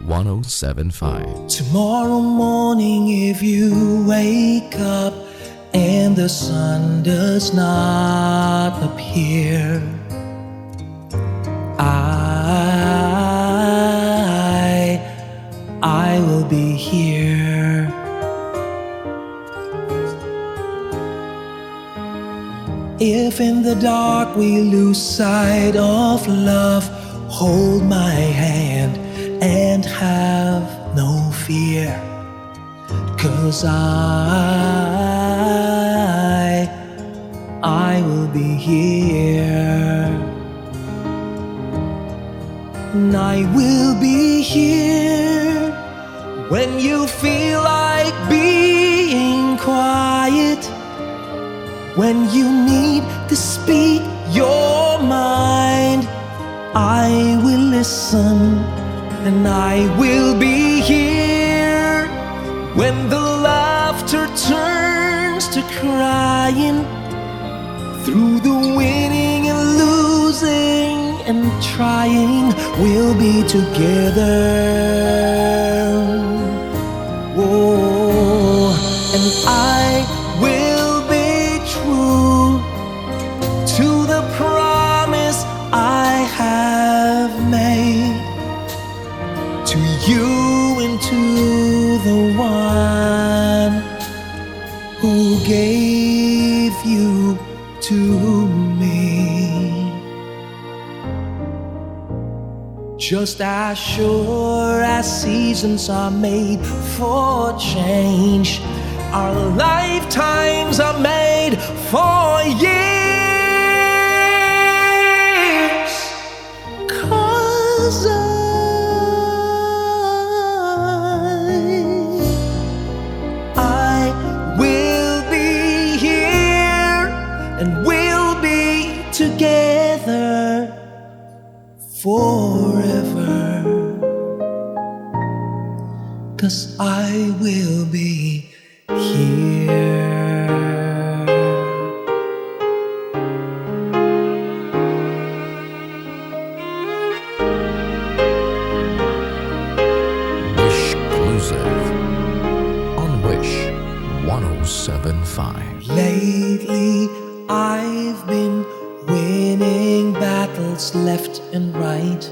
Wish 1075. Tomorrow morning, if you wake up and the sun does not appear, I, I will be here. If in the dark we lose sight of love, hold my hand and have no fear. Cause I, I will be here. And I will be here when you feel like being quiet. When you need to speak your mind, I will listen and I will be here when the laughter turns to crying through the winning and losing and trying. We'll be together. Whoa, and I and the one who gave you to me. Just as sure as seasons are made for change, our lifetimes are made for years. Cause I will be here. Wish on Wish 1075. Lately, I've been winning battles left and right.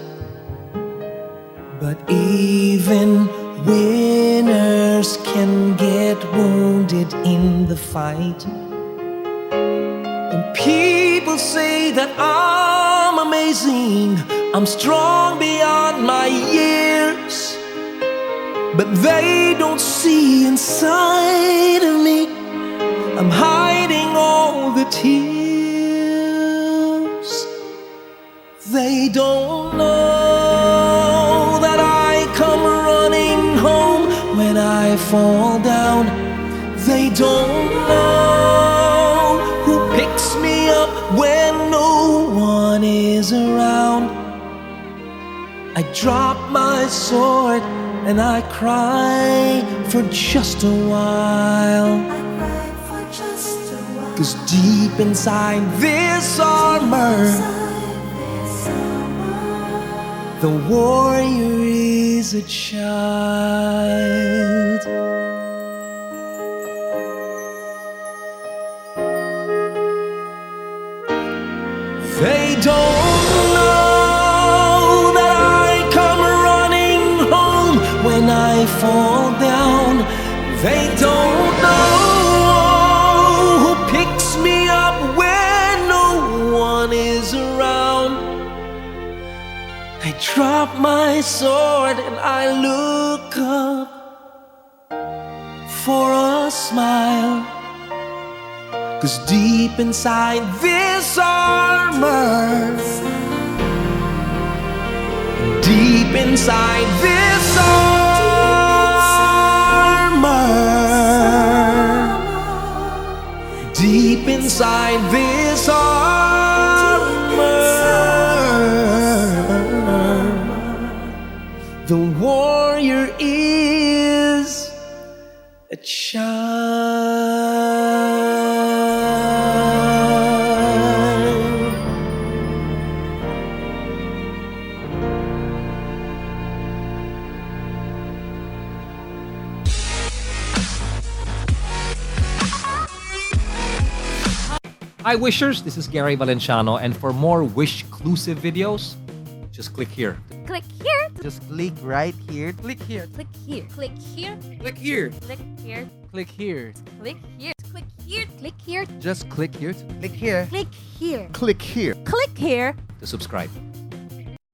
But even winners can get wounded in the fight. And people say that I'm amazing, I'm strong beyond my years. But they don't see inside of me. I'm hiding all the tears. They don't know fall down. They don't know who picks me up when no one is around. I drop my sword and I cry for just a while. Cause deep inside this armor, the warrior is a child. Don't know that I come running home when I fall down. They don't know who picks me up when no one is around. I drop my sword and I look up for a smile. Cause deep inside this armor, deep inside this armor, deep inside this armor, the warrior is a child. Hi, Wishers. This is Gary Valenciano, and for more Wish-clusive videos, just click here. Click here. Just click right here. Click here. Click here. Click here. Click here. Click here. Click here. Click here. Click here. Click here. Just click here. Click here. Click here. Click here. Click here. to subscribe.